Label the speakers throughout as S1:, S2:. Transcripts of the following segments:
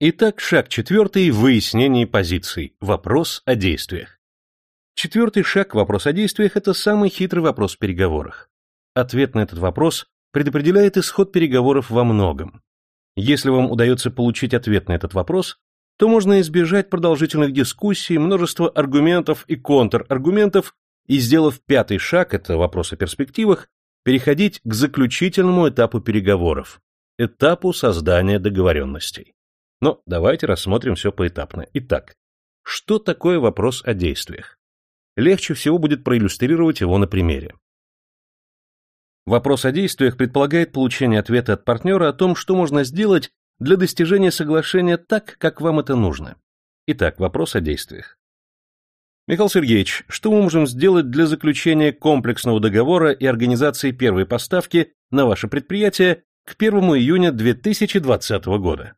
S1: Итак, шаг четвертый – выяснение позиций. Вопрос о действиях. Четвертый шаг – вопрос о действиях – это самый хитрый вопрос в переговорах. Ответ на этот вопрос предопределяет исход переговоров во многом. Если вам удается получить ответ на этот вопрос, то можно избежать продолжительных дискуссий, множества аргументов и контраргументов и, сделав пятый шаг, это вопрос о перспективах, переходить к заключительному этапу переговоров, этапу создания договоренностей. Но давайте рассмотрим все поэтапно. Итак, что такое вопрос о действиях? Легче всего будет проиллюстрировать его на примере. Вопрос о действиях предполагает получение ответа от партнера о том, что можно сделать для достижения соглашения так, как вам это нужно. Итак, вопрос о действиях. Михаил Сергеевич, что мы можем сделать для заключения комплексного договора и организации первой поставки на ваше предприятие к 1 июня 2020 года?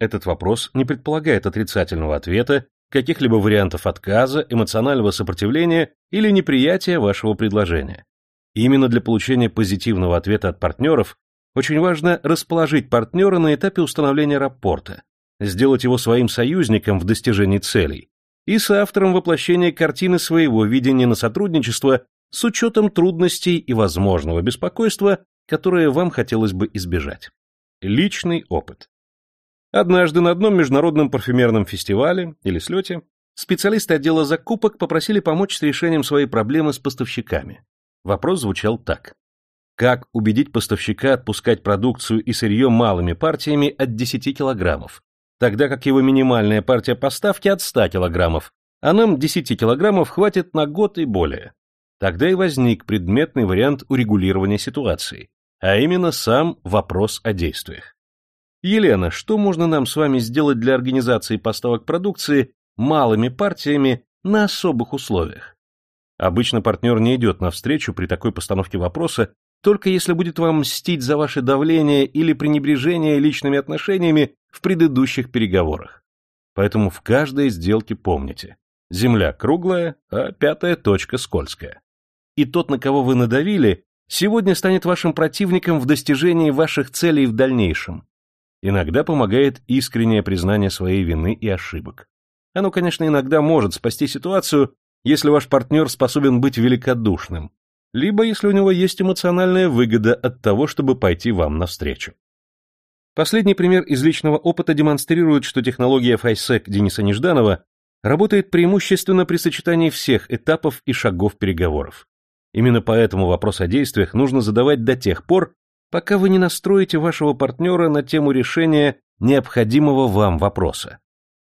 S1: Этот вопрос не предполагает отрицательного ответа, каких-либо вариантов отказа, эмоционального сопротивления или неприятия вашего предложения. Именно для получения позитивного ответа от партнеров очень важно расположить партнера на этапе установления рапорта, сделать его своим союзником в достижении целей и соавтором воплощения картины своего видения на сотрудничество с учетом трудностей и возможного беспокойства, которое вам хотелось бы избежать. Личный опыт. Однажды на одном международном парфюмерном фестивале или слете специалисты отдела закупок попросили помочь с решением своей проблемы с поставщиками. Вопрос звучал так. Как убедить поставщика отпускать продукцию и сырье малыми партиями от 10 килограммов, тогда как его минимальная партия поставки от 100 килограммов, а нам 10 килограммов хватит на год и более. Тогда и возник предметный вариант урегулирования ситуации, а именно сам вопрос о действиях. Елена, что можно нам с вами сделать для организации поставок продукции малыми партиями на особых условиях? Обычно партнер не идет навстречу при такой постановке вопроса, только если будет вам мстить за ваше давление или пренебрежение личными отношениями в предыдущих переговорах. Поэтому в каждой сделке помните, земля круглая, а пятая точка скользкая. И тот, на кого вы надавили, сегодня станет вашим противником в достижении ваших целей в дальнейшем. Иногда помогает искреннее признание своей вины и ошибок. Оно, конечно, иногда может спасти ситуацию, если ваш партнер способен быть великодушным, либо если у него есть эмоциональная выгода от того, чтобы пойти вам навстречу. Последний пример из личного опыта демонстрирует, что технология FISEC Дениса Нежданова работает преимущественно при сочетании всех этапов и шагов переговоров. Именно поэтому вопрос о действиях нужно задавать до тех пор, пока вы не настроите вашего партнера на тему решения необходимого вам вопроса.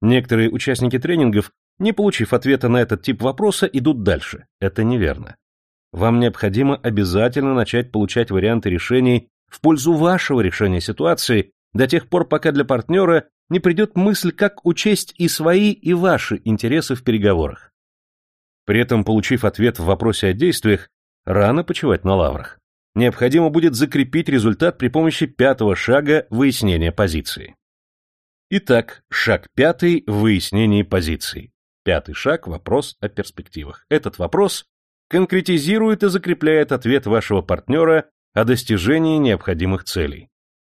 S1: Некоторые участники тренингов не получив ответа на этот тип вопроса, идут дальше. Это неверно. Вам необходимо обязательно начать получать варианты решений в пользу вашего решения ситуации до тех пор, пока для партнера не придет мысль, как учесть и свои, и ваши интересы в переговорах. При этом, получив ответ в вопросе о действиях, рано почивать на лаврах. Необходимо будет закрепить результат при помощи пятого шага выяснения позиции. Итак, шаг пятый – выяснение позиции. Пятый шаг – вопрос о перспективах. Этот вопрос конкретизирует и закрепляет ответ вашего партнера о достижении необходимых целей.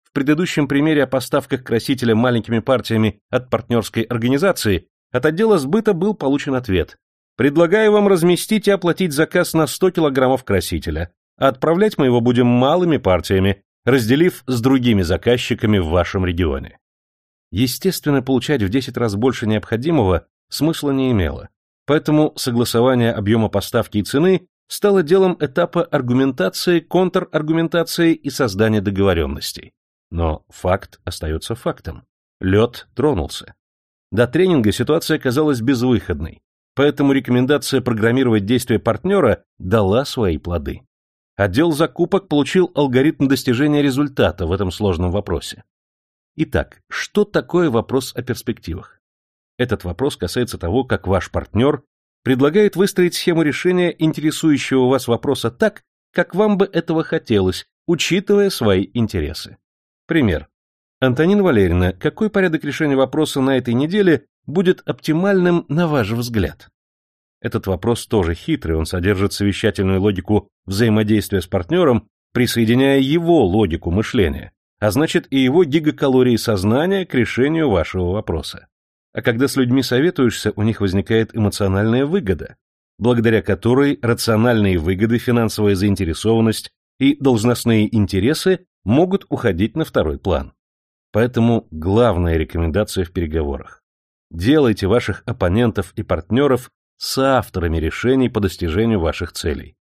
S1: В предыдущем примере о поставках красителя маленькими партиями от партнерской организации от отдела сбыта был получен ответ. Предлагаю вам разместить и оплатить заказ на 100 килограммов красителя, отправлять мы его будем малыми партиями, разделив с другими заказчиками в вашем регионе. Естественно, получать в 10 раз больше необходимого смысла не имело, поэтому согласование объема поставки и цены стало делом этапа аргументации, контраргументации и создания договоренностей. Но факт остается фактом. Лед тронулся. До тренинга ситуация казалась безвыходной, поэтому рекомендация программировать действия партнера дала свои плоды. Отдел закупок получил алгоритм достижения результата в этом сложном вопросе. Итак, что такое вопрос о перспективах? Этот вопрос касается того, как ваш партнер предлагает выстроить схему решения интересующего вас вопроса так, как вам бы этого хотелось, учитывая свои интересы. Пример. Антонина Валерьевна, какой порядок решения вопроса на этой неделе будет оптимальным на ваш взгляд? Этот вопрос тоже хитрый, он содержит совещательную логику взаимодействия с партнером, присоединяя его логику мышления, а значит и его гигакалории сознания к решению вашего вопроса. А когда с людьми советуешься, у них возникает эмоциональная выгода, благодаря которой рациональные выгоды, финансовая заинтересованность и должностные интересы могут уходить на второй план. Поэтому главная рекомендация в переговорах. Делайте ваших оппонентов и партнеров соавторами решений по достижению ваших целей.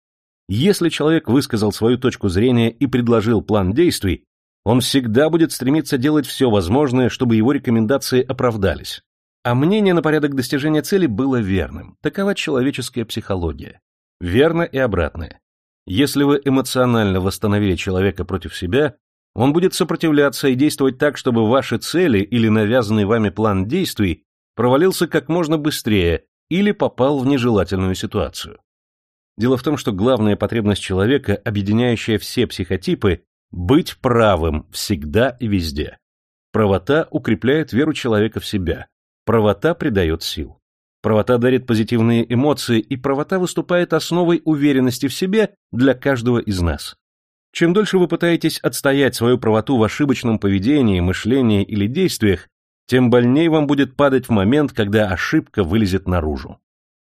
S1: Если человек высказал свою точку зрения и предложил план действий, он всегда будет стремиться делать все возможное, чтобы его рекомендации оправдались. А мнение на порядок достижения цели было верным. Такова человеческая психология. Верно и обратное. Если вы эмоционально восстановили человека против себя, он будет сопротивляться и действовать так, чтобы ваши цели или навязанный вами план действий провалился как можно быстрее или попал в нежелательную ситуацию. Дело в том, что главная потребность человека, объединяющая все психотипы, быть правым всегда и везде. Правота укрепляет веру человека в себя. Правота придает сил. Правота дарит позитивные эмоции, и правота выступает основой уверенности в себе для каждого из нас. Чем дольше вы пытаетесь отстоять свою правоту в ошибочном поведении, мышлении или действиях, тем больнее вам будет падать в момент, когда ошибка вылезет наружу.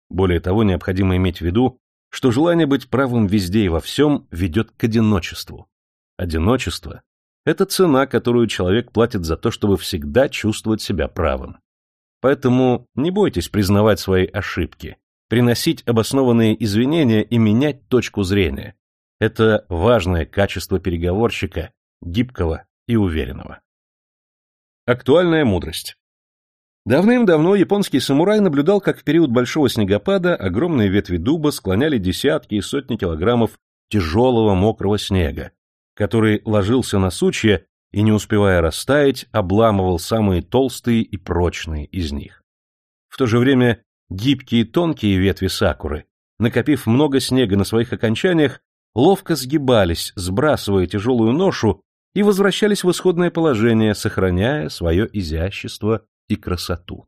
S1: Более того, необходимо иметь в виду, что желание быть правым везде и во всем ведет к одиночеству. Одиночество – это цена, которую человек платит за то, чтобы всегда чувствовать себя правым. Поэтому не бойтесь признавать свои ошибки, приносить обоснованные извинения и менять точку зрения. Это важное качество переговорщика, гибкого и уверенного. Актуальная мудрость. Давным-давно японский самурай наблюдал, как в период большого снегопада огромные ветви дуба склоняли десятки и сотни килограммов тяжелого мокрого снега, который ложился на сучья и, не успевая растаять, обламывал самые толстые и прочные из них. В то же время гибкие тонкие ветви сакуры, накопив много снега на своих окончаниях, ловко сгибались, сбрасывая тяжелую ношу и возвращались в исходное положение, сохраняя свое изящество и красоту.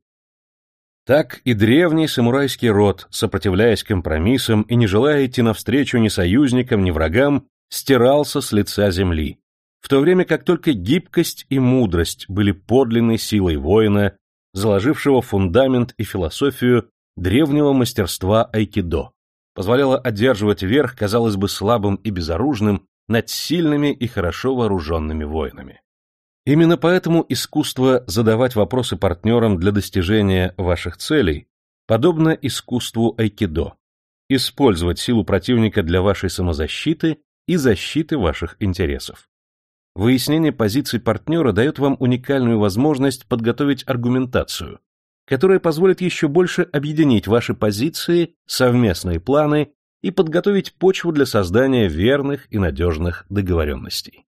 S1: Так и древний самурайский род, сопротивляясь компромиссам и не желая идти навстречу ни союзникам, ни врагам, стирался с лица земли, в то время как только гибкость и мудрость были подлинной силой воина, заложившего фундамент и философию древнего мастерства айкидо, позволяло одерживать верх, казалось бы, слабым и безоружным над сильными и хорошо вооруженными воинами. Именно поэтому искусство задавать вопросы партнерам для достижения ваших целей подобно искусству айкидо. Использовать силу противника для вашей самозащиты и защиты ваших интересов. Выяснение позиций партнера дает вам уникальную возможность подготовить аргументацию, которая позволит еще больше объединить ваши позиции, совместные планы и подготовить почву для создания верных и надежных договоренностей.